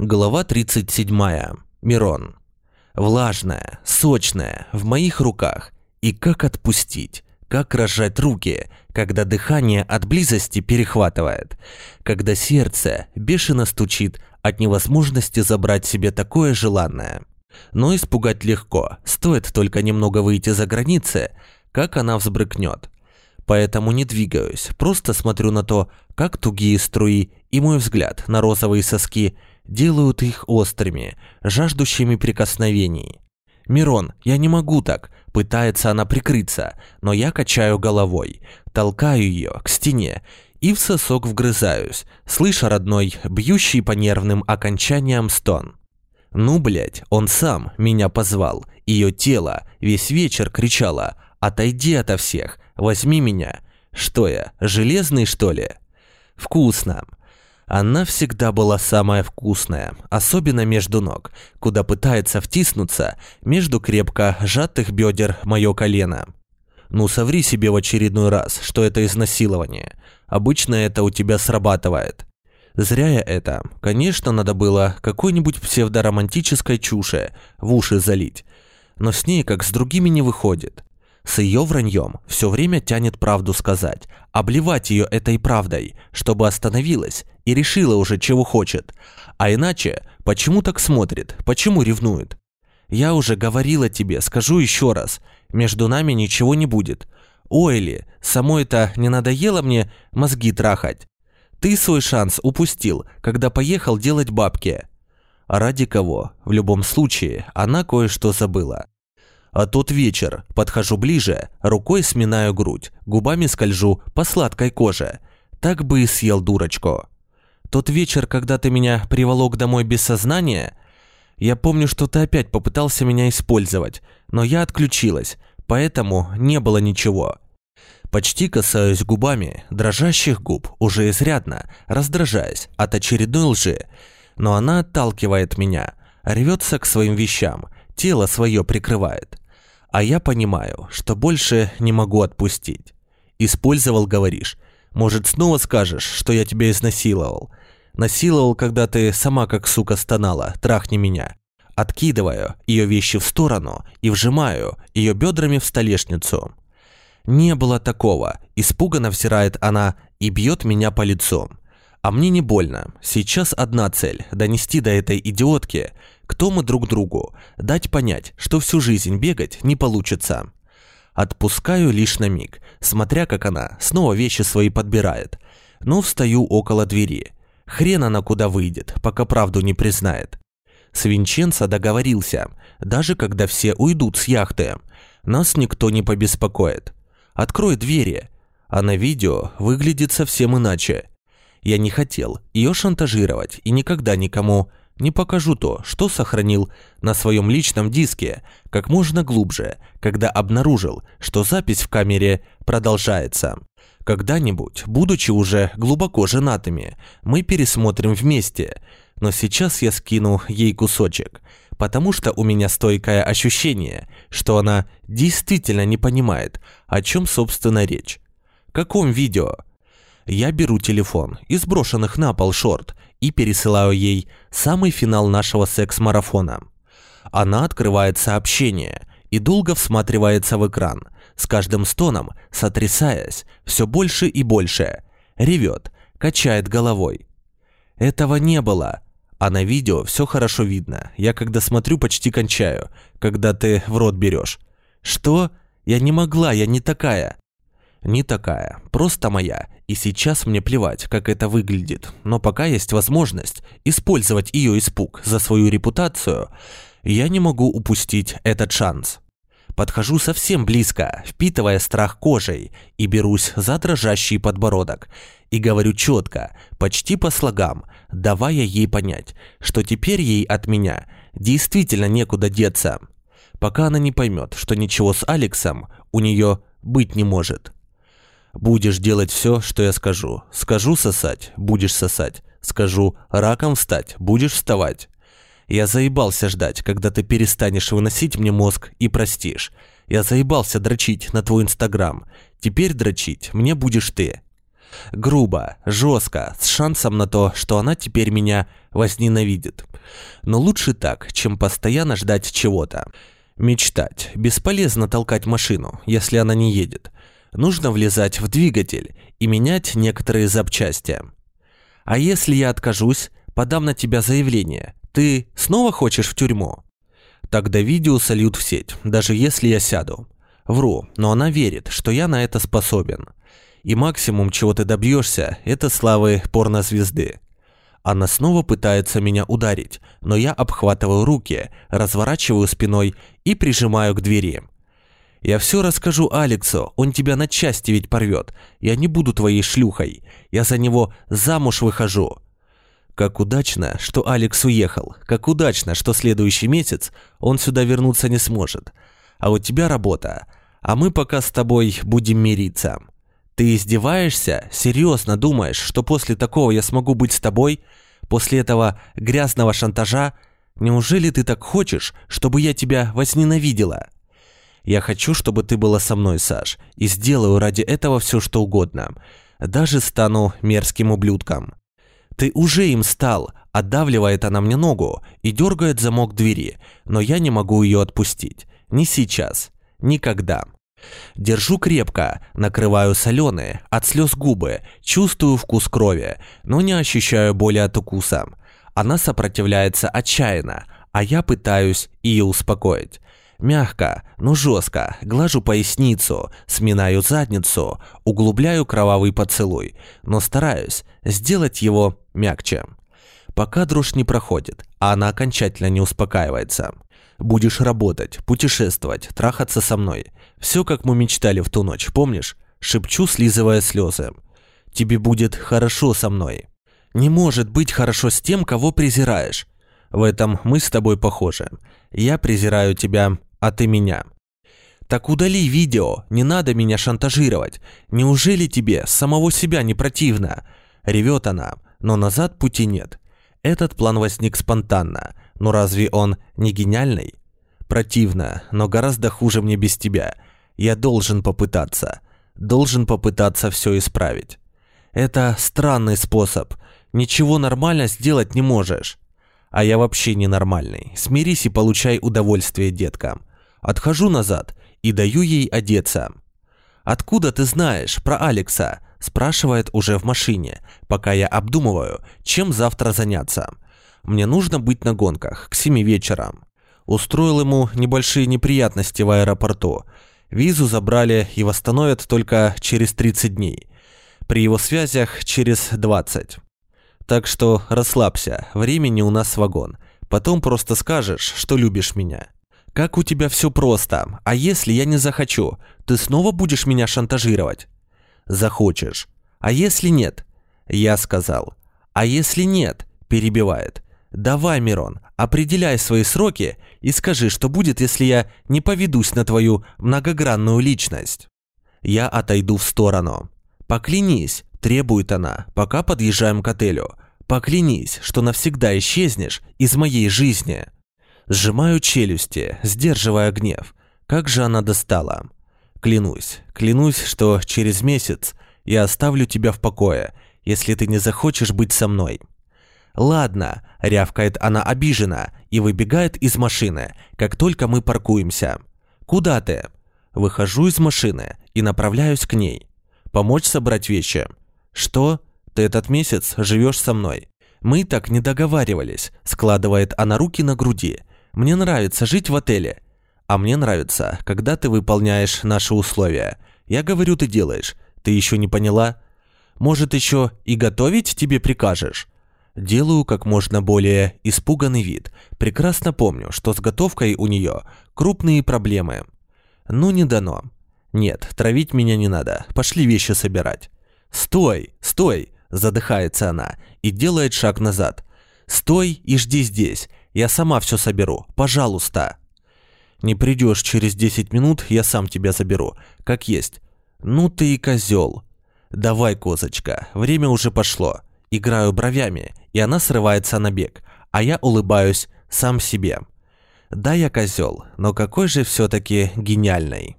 Глава 37. Мирон. Влажная, сочная, в моих руках. И как отпустить? Как разжать руки, когда дыхание от близости перехватывает? Когда сердце бешено стучит от невозможности забрать себе такое желанное? Но испугать легко, стоит только немного выйти за границы, как она взбрыкнет. Поэтому не двигаюсь, просто смотрю на то, как тугие струи и мой взгляд на розовые соски – делают их острыми, жаждущими прикосновений. «Мирон, я не могу так», – пытается она прикрыться, но я качаю головой, толкаю ее к стене и в сосок вгрызаюсь, слыша родной, бьющий по нервным окончаниям стон. Ну, блядь, он сам меня позвал, ее тело весь вечер кричало «Отойди ото всех, возьми меня». Что я, железный что ли? Вкусно. Она всегда была самая вкусная, особенно между ног, куда пытается втиснуться между крепко сжатых бедер мое колено. Ну соври себе в очередной раз, что это изнасилование. Обычно это у тебя срабатывает. Зря я это. Конечно, надо было какой-нибудь псевдоромантической чуши в уши залить. Но с ней, как с другими, не выходит. С ее враньем все время тянет правду сказать, обливать ее этой правдой, чтобы остановилась и решила уже, чего хочет. А иначе, почему так смотрит, почему ревнует? Я уже говорила тебе, скажу еще раз, между нами ничего не будет. Ойли, само это не надоело мне мозги трахать? Ты свой шанс упустил, когда поехал делать бабки. Ради кого? В любом случае, она кое-что забыла. А тот вечер подхожу ближе, рукой сминаю грудь, губами скольжу по сладкой коже. Так бы и съел дурочку. Тот вечер, когда ты меня приволок домой без сознания, я помню, что ты опять попытался меня использовать, но я отключилась, поэтому не было ничего. Почти касаюсь губами дрожащих губ, уже изрядно, раздражаясь от очередной лжи, но она отталкивает меня, рвется к своим вещам, тело свое прикрывает. А я понимаю, что больше не могу отпустить. Использовал, говоришь. Может, снова скажешь, что я тебя изнасиловал. Насиловал, когда ты сама как сука стонала, трахни меня. Откидываю ее вещи в сторону и вжимаю ее бедрами в столешницу. Не было такого. Испуганно взирает она и бьет меня по лицу. А мне не больно. Сейчас одна цель – донести до этой идиотки, кто мы друг другу, дать понять, что всю жизнь бегать не получится. Отпускаю лишь на миг, смотря как она снова вещи свои подбирает. Но встаю около двери. Хрен она куда выйдет, пока правду не признает. С Винченцо договорился, даже когда все уйдут с яхты. Нас никто не побеспокоит. Открой двери. А на видео выглядит совсем иначе. Я не хотел ее шантажировать и никогда никому не покажу то, что сохранил на своем личном диске как можно глубже, когда обнаружил, что запись в камере продолжается. Когда-нибудь, будучи уже глубоко женатыми, мы пересмотрим вместе, но сейчас я скину ей кусочек, потому что у меня стойкое ощущение, что она действительно не понимает, о чем собственно речь. Каком видео? Я беру телефон из брошенных на пол шорт и пересылаю ей самый финал нашего секс-марафона. Она открывает сообщение и долго всматривается в экран, с каждым стоном сотрясаясь все больше и больше, ревет, качает головой. Этого не было. А на видео все хорошо видно. Я когда смотрю, почти кончаю, когда ты в рот берешь. Что? Я не могла, я не такая. Не такая, просто моя, и сейчас мне плевать, как это выглядит, но пока есть возможность использовать ее испуг за свою репутацию, я не могу упустить этот шанс. Подхожу совсем близко, впитывая страх кожей, и берусь за дрожащий подбородок, и говорю четко, почти по слогам, давая ей понять, что теперь ей от меня действительно некуда деться, пока она не поймет, что ничего с Алексом у нее быть не может. Будешь делать все, что я скажу. Скажу сосать, будешь сосать. Скажу раком встать, будешь вставать. Я заебался ждать, когда ты перестанешь выносить мне мозг и простишь. Я заебался дрочить на твой инстаграм. Теперь дрочить мне будешь ты. Грубо, жестко, с шансом на то, что она теперь меня возненавидит. Но лучше так, чем постоянно ждать чего-то. Мечтать. Бесполезно толкать машину, если она не едет. Нужно влезать в двигатель и менять некоторые запчасти. А если я откажусь, подам на тебя заявление, ты снова хочешь в тюрьму? Тогда видео сольют в сеть, даже если я сяду. Вру, но она верит, что я на это способен. И максимум, чего ты добьешься, это славы порнозвезды. Она снова пытается меня ударить, но я обхватываю руки, разворачиваю спиной и прижимаю к двери. Я все расскажу Алексу, он тебя на части ведь порвет. Я не буду твоей шлюхой. Я за него замуж выхожу. Как удачно, что Алекс уехал. Как удачно, что следующий месяц он сюда вернуться не сможет. А у тебя работа. А мы пока с тобой будем мириться. Ты издеваешься? Серьезно думаешь, что после такого я смогу быть с тобой? После этого грязного шантажа? Неужели ты так хочешь, чтобы я тебя возненавидела? Я хочу, чтобы ты была со мной, Саш, и сделаю ради этого все, что угодно. Даже стану мерзким ублюдком. Ты уже им стал, отдавливает она мне ногу и дергает замок двери, но я не могу ее отпустить. Не сейчас. Никогда. Держу крепко, накрываю соленые, от слез губы, чувствую вкус крови, но не ощущаю боли от укуса. Она сопротивляется отчаянно, а я пытаюсь ее успокоить. Мягко, но жестко, глажу поясницу, сминаю задницу, углубляю кровавый поцелуй, но стараюсь сделать его мягче. Пока дрожь не проходит, а она окончательно не успокаивается. Будешь работать, путешествовать, трахаться со мной. Все, как мы мечтали в ту ночь, помнишь? Шепчу, слизывая слезы. Тебе будет хорошо со мной. Не может быть хорошо с тем, кого презираешь. В этом мы с тобой похожи. Я презираю тебя, а ты меня. Так удали видео, не надо меня шантажировать. Неужели тебе самого себя не противно? Ревет она, но назад пути нет. Этот план возник спонтанно, но разве он не гениальный? Противно, но гораздо хуже мне без тебя. Я должен попытаться. Должен попытаться все исправить. Это странный способ. Ничего нормально сделать не можешь. А я вообще ненормальный. Смирись и получай удовольствие, детка. Отхожу назад и даю ей одеться. «Откуда ты знаешь про Алекса?» – спрашивает уже в машине, пока я обдумываю, чем завтра заняться. Мне нужно быть на гонках к 7 вечера. Устроил ему небольшие неприятности в аэропорту. Визу забрали и восстановят только через 30 дней. При его связях через 20. Так что расслабься, времени у нас вагон. Потом просто скажешь, что любишь меня. Как у тебя все просто. А если я не захочу, ты снова будешь меня шантажировать? Захочешь. А если нет? Я сказал. А если нет? Перебивает. Давай, Мирон, определяй свои сроки и скажи, что будет, если я не поведусь на твою многогранную личность. Я отойду в сторону. Поклянись, требует она, пока подъезжаем к отелю. Поклянись, что навсегда исчезнешь из моей жизни. Сжимаю челюсти, сдерживая гнев. Как же она достала. Клянусь, клянусь, что через месяц я оставлю тебя в покое, если ты не захочешь быть со мной. «Ладно», – рявкает она обиженно и выбегает из машины, как только мы паркуемся. «Куда ты?» Выхожу из машины и направляюсь к ней. «Помочь собрать вещи?» «Что? Ты этот месяц живешь со мной?» «Мы так не договаривались», – складывает она руки на груди. «Мне нравится жить в отеле». «А мне нравится, когда ты выполняешь наши условия. Я говорю, ты делаешь. Ты еще не поняла?» «Может, еще и готовить тебе прикажешь?» Делаю как можно более испуганный вид. Прекрасно помню, что с готовкой у нее крупные проблемы. Ну не дано. Нет, травить меня не надо. Пошли вещи собирать. Стой, стой, задыхается она и делает шаг назад. Стой и жди здесь. Я сама все соберу. Пожалуйста. Не придешь через 10 минут, я сам тебя заберу. Как есть. Ну ты и козел. Давай, козочка, время уже пошло. Играю бровями, и она срывается на бег, а я улыбаюсь сам себе. Да, я козел, но какой же все-таки гениальный.